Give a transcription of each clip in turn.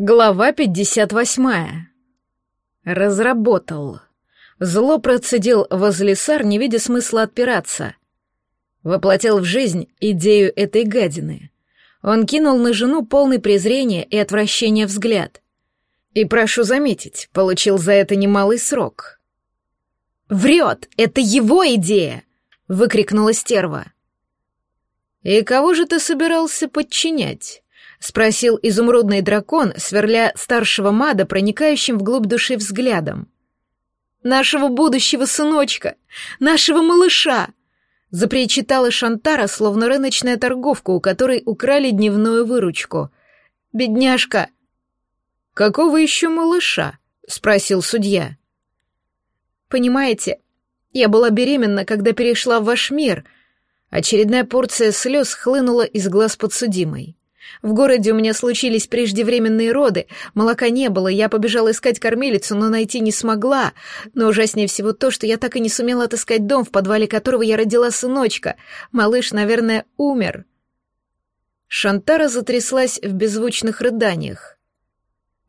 Глава 58. Разработал. Зло процедил возлесар, не видя смысла отпираться. Воплотил в жизнь идею этой гадины. Он кинул на жену полный презрения и отвращения взгляд. И, прошу заметить, получил за это немалый срок. «Врет! Это его идея!» — выкрикнула стерва. «И кого же ты собирался подчинять?» — спросил изумрудный дракон, сверля старшего мада, проникающим вглубь души взглядом. «Нашего будущего сыночка! Нашего малыша!» — запричитала Шантара, словно рыночная торговка, у которой украли дневную выручку. «Бедняжка!» «Какого еще малыша?» — спросил судья. «Понимаете, я была беременна, когда перешла в ваш мир», Очередная порция слез хлынула из глаз подсудимой. В городе у меня случились преждевременные роды, молока не было, я побежала искать кормилицу, но найти не смогла. Но ужаснее всего то, что я так и не сумела отыскать дом, в подвале которого я родила сыночка. Малыш, наверное, умер. Шантара затряслась в беззвучных рыданиях.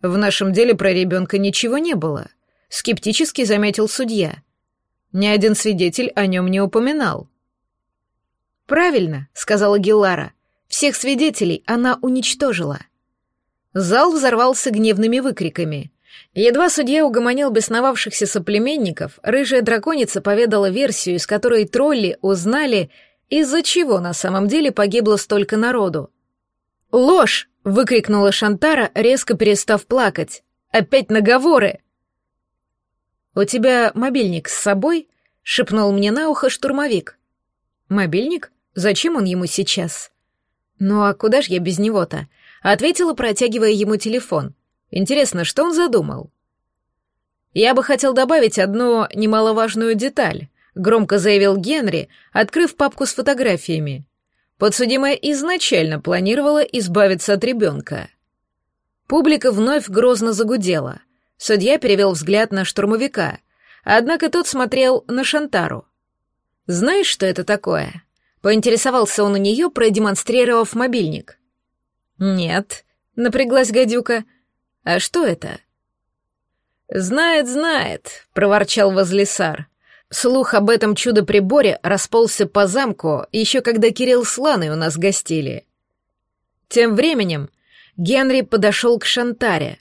«В нашем деле про ребенка ничего не было», — скептически заметил судья. «Ни один свидетель о нем не упоминал». «Правильно», — сказала Геллара. Всех свидетелей она уничтожила. Зал взорвался гневными выкриками. Едва судья угомонил бесновавшихся соплеменников, рыжая драконица поведала версию, из которой тролли узнали, из-за чего на самом деле погибло столько народу. «Ложь!» — выкрикнула Шантара, резко перестав плакать. «Опять наговоры!» «У тебя мобильник с собой?» — шепнул мне на ухо штурмовик. «Мобильник? Зачем он ему сейчас?» «Ну а куда ж я без него-то?» — ответила, протягивая ему телефон. «Интересно, что он задумал?» «Я бы хотел добавить одну немаловажную деталь», — громко заявил Генри, открыв папку с фотографиями. Подсудимая изначально планировала избавиться от ребенка. Публика вновь грозно загудела. Судья перевел взгляд на штурмовика, однако тот смотрел на Шантару. «Знаешь, что это такое?» Поинтересовался он у нее, продемонстрировав мобильник. «Нет», — напряглась гадюка. «А что это?» «Знает, знает», — проворчал возлесар. Слух об этом чудо-приборе расползся по замку, еще когда Кирилл с Ланой у нас гостили. Тем временем Генри подошел к Шантаре.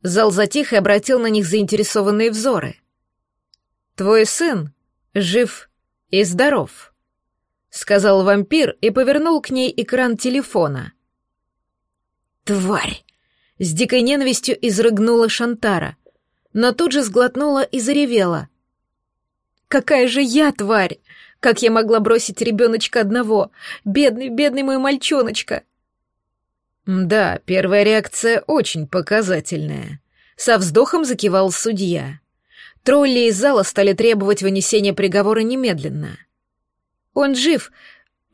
Зал затих и обратил на них заинтересованные взоры. «Твой сын жив и здоров», сказал вампир и повернул к ней экран телефона. «Тварь!» — с дикой ненавистью изрыгнула Шантара, но тут же сглотнула и заревела. «Какая же я тварь! Как я могла бросить ребеночка одного? Бедный, бедный мой мальчоночка!» «Да, первая реакция очень показательная», — со вздохом закивал судья. Тролли из зала стали требовать вынесения приговора немедленно. Он жив!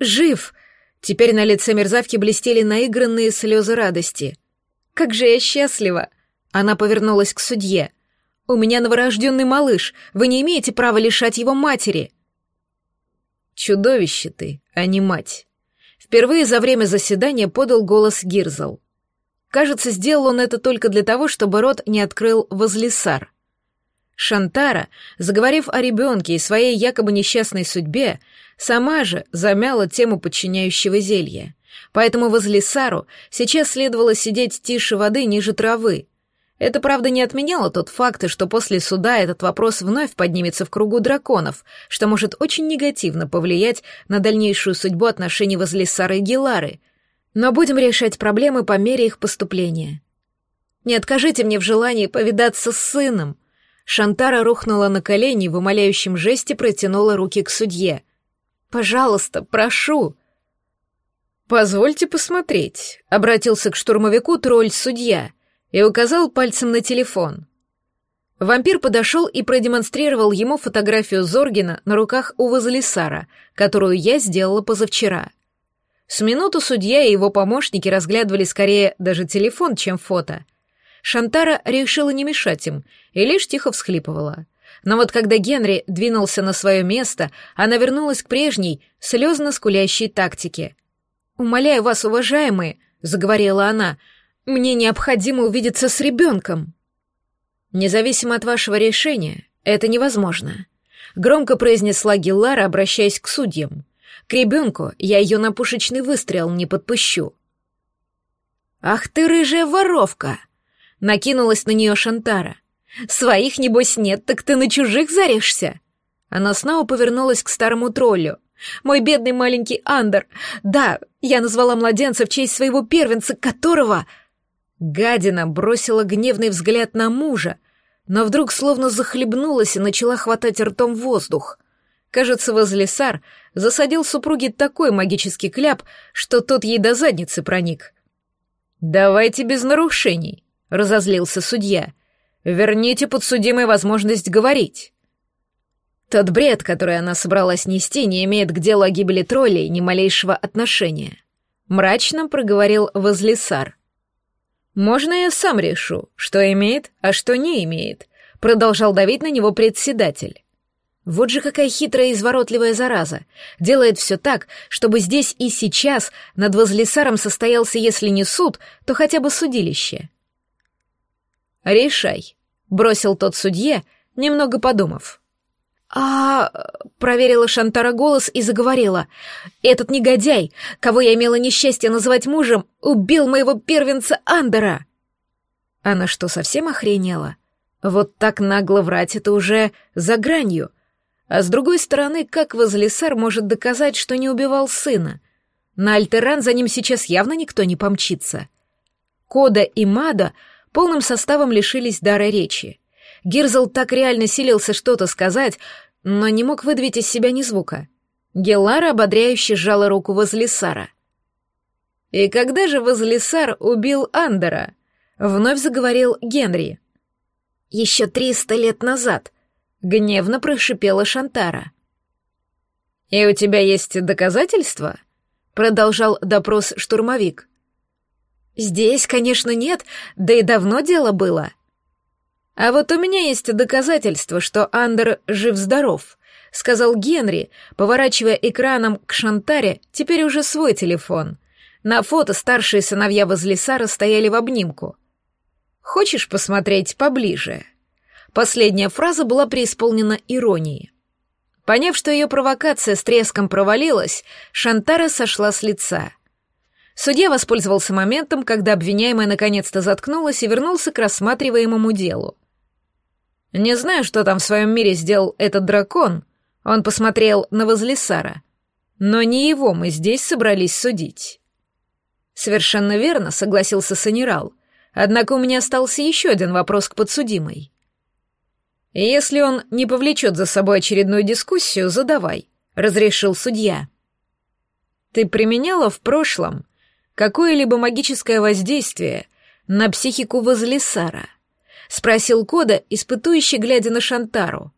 Жив!» Теперь на лице мерзавки блестели наигранные слезы радости. «Как же я счастлива!» Она повернулась к судье. «У меня новорожденный малыш. Вы не имеете права лишать его матери!» «Чудовище ты, а не мать!» Впервые за время заседания подал голос Гирзл. Кажется, сделал он это только для того, чтобы рот не открыл возлесар. Шантара, заговорив о ребенке и своей якобы несчастной судьбе, Сама же замяла тему подчиняющего зелья. Поэтому возле Сару сейчас следовало сидеть тише воды ниже травы. Это, правда, не отменяло тот факт, что после суда этот вопрос вновь поднимется в кругу драконов, что может очень негативно повлиять на дальнейшую судьбу отношений возле Сары и Гелары. Но будем решать проблемы по мере их поступления. Не откажите мне в желании повидаться с сыном. Шантара рухнула на колени в умоляющем жесте протянула руки к судье — Пожалуйста, прошу!» «Позвольте посмотреть», — обратился к штурмовику тролль-судья и указал пальцем на телефон. Вампир подошел и продемонстрировал ему фотографию Зоргина на руках у Вазалисара, которую я сделала позавчера. С минуту судья и его помощники разглядывали скорее даже телефон, чем фото. Шантара решила не мешать им и лишь тихо всхлипывала. Но вот когда Генри двинулся на свое место, она вернулась к прежней, слезно скулящей тактике. «Умоляю вас, уважаемые», — заговорила она, Мне необходимо увидеться с ребенком. Независимо от вашего решения, это невозможно. Громко произнесла Гиллара, обращаясь к судьям. К ребенку я ее на пушечный выстрел не подпущу. «Ах ты, рыжая воровка!» — накинулась на нее Шантара. «Своих, небось, нет, так ты на чужих заришься!» Она снова повернулась к старому троллю. «Мой бедный маленький Андер! Да, я назвала младенца в честь своего первенца, которого...» Гадина бросила гневный взгляд на мужа, но вдруг словно захлебнулась и начала хватать ртом воздух. Кажется, Возлесар засадил супруге такой магический кляп, что тот ей до задницы проник. «Давайте без нарушений», — разозлился судья. «Верните подсудимой возможность говорить». Тот бред, который она собралась нести, не имеет к делу о гибели троллей ни малейшего отношения. Мрачно проговорил Возлесар. «Можно я сам решу, что имеет, а что не имеет», — продолжал давить на него председатель. Вот же какая хитрая и изворотливая зараза. Делает все так, чтобы здесь и сейчас над Возлесаром состоялся, если не суд, то хотя бы судилище. «Решай», — бросил тот судье, немного подумав. «А...» — проверила Шантара голос и заговорила. «Этот негодяй, кого я имела несчастье называть мужем, убил моего первенца Андера!» Она что, совсем охренела? Вот так нагло врать — это уже за гранью — а с другой стороны, как Возлесар может доказать, что не убивал сына? На Альтеран за ним сейчас явно никто не помчится. Кода и Мада полным составом лишились дара речи. Гирзл так реально силился что-то сказать, но не мог выдавить из себя ни звука. Гелара ободряюще сжала руку Возлесара. «И когда же Возлесар убил Андера?» — вновь заговорил Генри. «Еще триста лет назад», Гневно прошипела Шантара. «И у тебя есть доказательства?» Продолжал допрос штурмовик. «Здесь, конечно, нет, да и давно дело было». «А вот у меня есть доказательства, что Андер жив-здоров», — сказал Генри, поворачивая экраном к Шантаре теперь уже свой телефон. На фото старшие сыновья возле Сара стояли в обнимку. «Хочешь посмотреть поближе?» Последняя фраза была преисполнена иронией. Поняв, что ее провокация с треском провалилась, Шантара сошла с лица. Судья воспользовался моментом, когда обвиняемая наконец-то заткнулась и вернулся к рассматриваемому делу. «Не знаю, что там в своем мире сделал этот дракон», — он посмотрел на Возлисара. «Но не его мы здесь собрались судить». «Совершенно верно», — согласился Санерал. «Однако у меня остался еще один вопрос к подсудимой». «Если он не повлечет за собой очередную дискуссию, задавай», — разрешил судья. «Ты применяла в прошлом какое-либо магическое воздействие на психику Возлисара?» — спросил Кода, испытующий, глядя на Шантару.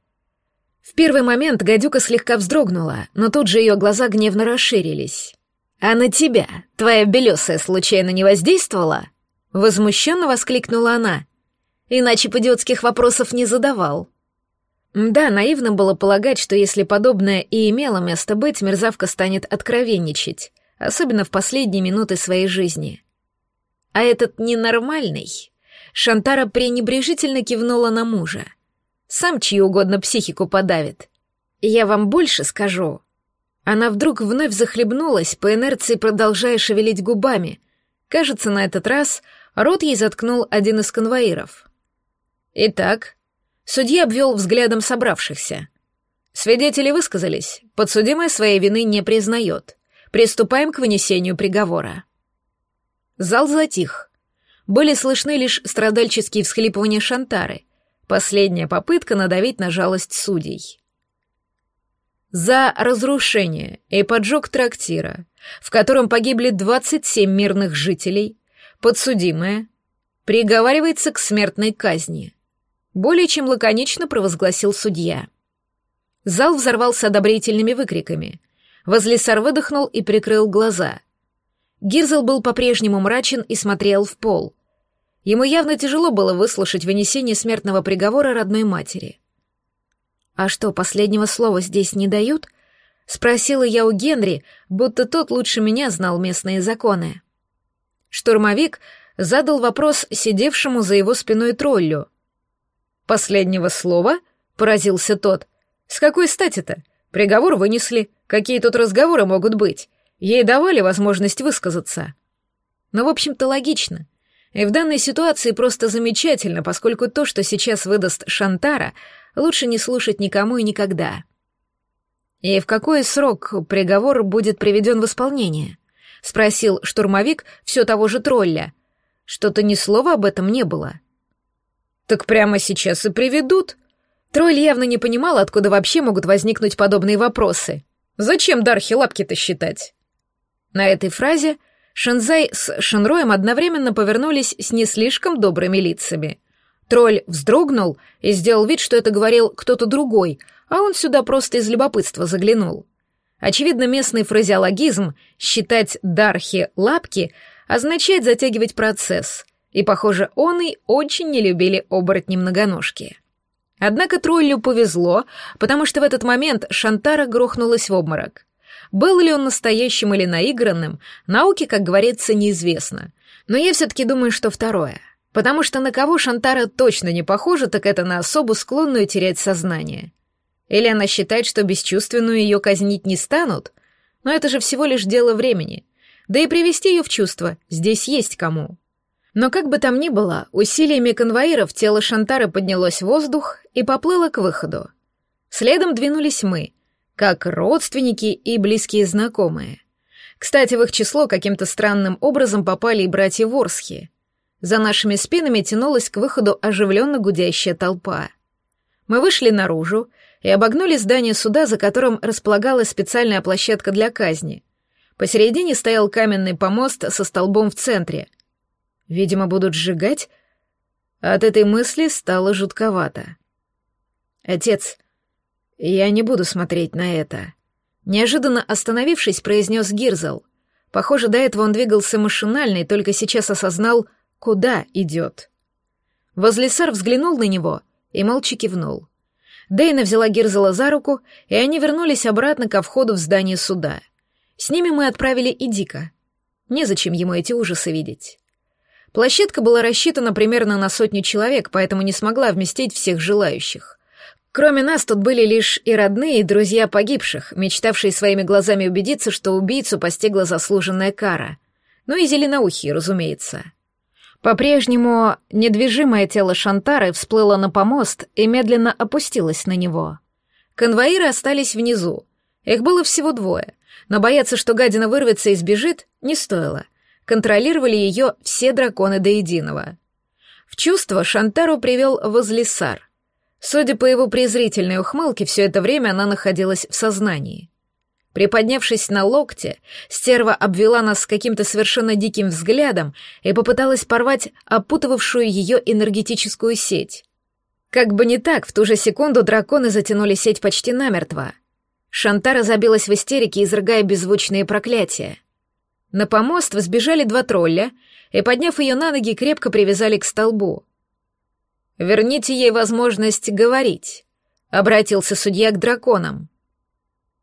В первый момент гадюка слегка вздрогнула, но тут же ее глаза гневно расширились. «А на тебя твоя белесая случайно не воздействовала?» Возмущенно воскликнула она иначе по-идиотских вопросов не задавал. Да, наивно было полагать, что если подобное и имело место быть, мерзавка станет откровенничать, особенно в последние минуты своей жизни. А этот ненормальный... Шантара пренебрежительно кивнула на мужа. Сам чью угодно психику подавит. Я вам больше скажу. Она вдруг вновь захлебнулась, по инерции продолжая шевелить губами. Кажется, на этот раз рот ей заткнул один из конвоиров. Итак, судья обвел взглядом собравшихся. Свидетели высказались, подсудимая своей вины не признает. Приступаем к вынесению приговора. Зал затих. Были слышны лишь страдальческие всхлипывания Шантары, последняя попытка надавить на жалость судей. За разрушение и поджог трактира, в котором погибли 27 мирных жителей, подсудимая приговаривается к смертной казни. Более чем лаконично провозгласил судья. Зал взорвался одобрительными выкриками. Возлесар выдохнул и прикрыл глаза. Гирзел был по-прежнему мрачен и смотрел в пол. Ему явно тяжело было выслушать вынесение смертного приговора родной матери. «А что, последнего слова здесь не дают?» — спросила я у Генри, будто тот лучше меня знал местные законы. Штурмовик задал вопрос сидевшему за его спиной троллю. «Последнего слова?» — поразился тот. «С какой стати-то? Приговор вынесли. Какие тут разговоры могут быть? Ей давали возможность высказаться». Ну, в общем-то, логично. И в данной ситуации просто замечательно, поскольку то, что сейчас выдаст Шантара, лучше не слушать никому и никогда. «И в какой срок приговор будет приведен в исполнение?» — спросил штурмовик все того же тролля. Что-то ни слова об этом не было. «Так прямо сейчас и приведут?» Тролль явно не понимал, откуда вообще могут возникнуть подобные вопросы. «Зачем Дархи лапки-то считать?» На этой фразе Шанзай с Шенроем одновременно повернулись с не слишком добрыми лицами. Тролль вздрогнул и сделал вид, что это говорил кто-то другой, а он сюда просто из любопытства заглянул. Очевидно, местный фразеологизм «считать дархи лапки» означает затягивать процесс, и, похоже, он и очень не любили оборотни-многоножки. Однако троллю повезло, потому что в этот момент Шантара грохнулась в обморок. Был ли он настоящим или наигранным, науке, как говорится, неизвестно. Но я все-таки думаю, что второе. Потому что на кого Шантара точно не похожа, так это на особу, склонную терять сознание. Или она считает, что бесчувственную ее казнить не станут? Но это же всего лишь дело времени. Да и привести ее в чувство здесь есть кому. Но как бы там ни было, усилиями конвоиров тело Шантары поднялось в воздух и поплыло к выходу. Следом двинулись мы — как родственники и близкие знакомые. Кстати, в их число каким-то странным образом попали и братья Ворсхи. За нашими спинами тянулась к выходу оживленно гудящая толпа. Мы вышли наружу и обогнули здание суда, за которым располагалась специальная площадка для казни. Посередине стоял каменный помост со столбом в центре. Видимо, будут сжигать? От этой мысли стало жутковато. «Отец, «Я не буду смотреть на это», — неожиданно остановившись, произнес Гирзел. Похоже, до этого он двигался машинально и только сейчас осознал, куда идет. Возлесар взглянул на него и молча кивнул. Дейна взяла Гирзела за руку, и они вернулись обратно ко входу в здание суда. С ними мы отправили и Дика. Незачем ему эти ужасы видеть. Площадка была рассчитана примерно на сотню человек, поэтому не смогла вместить всех желающих. Кроме нас тут были лишь и родные, и друзья погибших, мечтавшие своими глазами убедиться, что убийцу постигла заслуженная кара. Ну и зеленоухие, разумеется. По-прежнему недвижимое тело Шантары всплыло на помост и медленно опустилось на него. Конвоиры остались внизу. Их было всего двое, но бояться, что гадина вырвется и сбежит, не стоило. Контролировали ее все драконы до единого. В чувство Шантару привел Возлисар — Судя по его презрительной ухмылке, все это время она находилась в сознании. Приподнявшись на локте, стерва обвела нас каким-то совершенно диким взглядом и попыталась порвать опутывавшую ее энергетическую сеть. Как бы не так, в ту же секунду драконы затянули сеть почти намертво. Шантара забилась в истерике, изрыгая беззвучные проклятия. На помост взбежали два тролля и, подняв ее на ноги, крепко привязали к столбу. Верните ей возможность говорить», — обратился судья к драконам.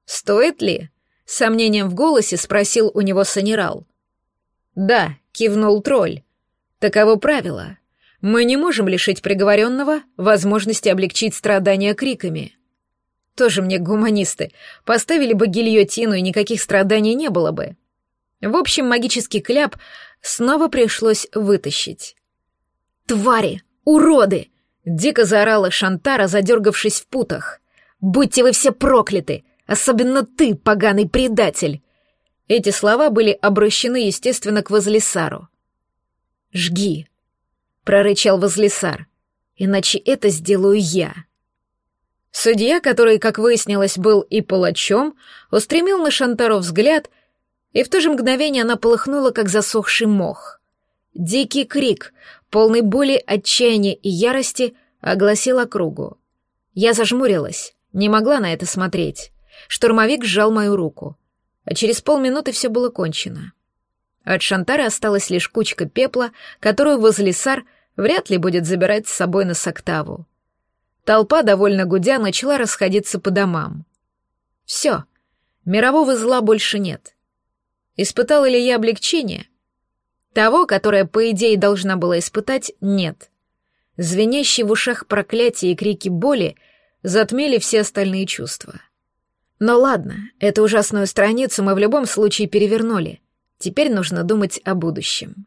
«Стоит ли?» — с сомнением в голосе спросил у него Санерал. «Да», — кивнул тролль. «Таково правило. Мы не можем лишить приговоренного возможности облегчить страдания криками». Тоже мне гуманисты. Поставили бы гильотину, и никаких страданий не было бы. В общем, магический кляп снова пришлось вытащить. «Твари!» «Уроды!» — дико заорала Шантара, задергавшись в путах. «Будьте вы все прокляты! Особенно ты, поганый предатель!» Эти слова были обращены, естественно, к Возлисару. «Жги!» — прорычал Возлисар. «Иначе это сделаю я!» Судья, который, как выяснилось, был и палачом, устремил на Шантару взгляд, и в то же мгновение она полыхнула, как засохший мох. Дикий крик, полный боли, отчаяния и ярости, огласил округу. Я зажмурилась, не могла на это смотреть. Штурмовик сжал мою руку. А через полминуты все было кончено. От Шантары осталась лишь кучка пепла, которую Возлисар вряд ли будет забирать с собой на Соктаву. Толпа, довольно гудя, начала расходиться по домам. Все, мирового зла больше нет. Испытала ли я облегчение? Того, которое, по идее, должна была испытать, нет. Звенящие в ушах проклятия и крики боли затмели все остальные чувства. Но ладно, эту ужасную страницу мы в любом случае перевернули. Теперь нужно думать о будущем.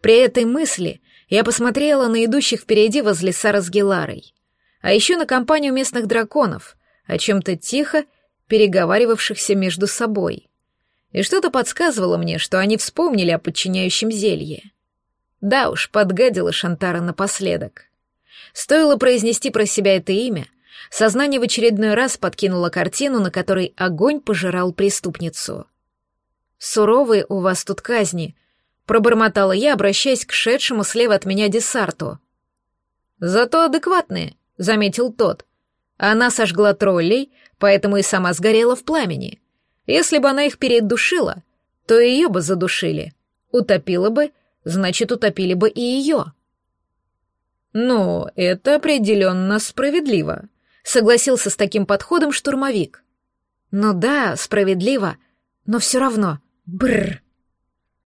При этой мысли я посмотрела на идущих впереди возле Сара с Геларой, а еще на компанию местных драконов, о чем-то тихо переговаривавшихся между собой. И что-то подсказывало мне, что они вспомнили о подчиняющем зелье. Да уж, подгадила Шантара напоследок. Стоило произнести про себя это имя — Сознание в очередной раз подкинуло картину, на которой огонь пожирал преступницу. «Суровые у вас тут казни», — пробормотала я, обращаясь к шедшему слева от меня десарту. «Зато адекватные», — заметил тот. Она сожгла троллей, поэтому и сама сгорела в пламени. Если бы она их передушила, то ее бы задушили. Утопила бы, значит, утопили бы и ее. «Ну, это определенно справедливо», Согласился с таким подходом штурмовик. Ну да, справедливо, но все равно. Бррр.